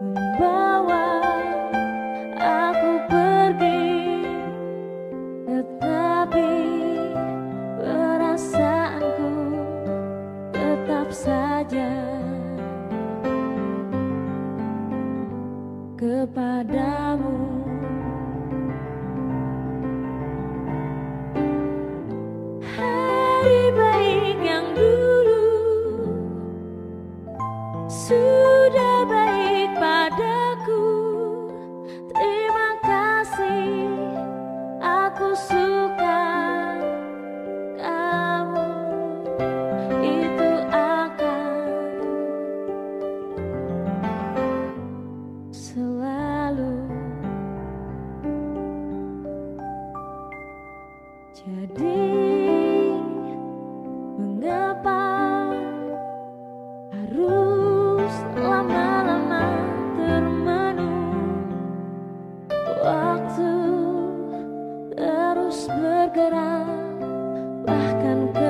membawa aku pergi. Tetapi perasaanku tetap saja kepada Jadi mengapa harus lama-lama termenung? Waktu terus bergerak bahkan ke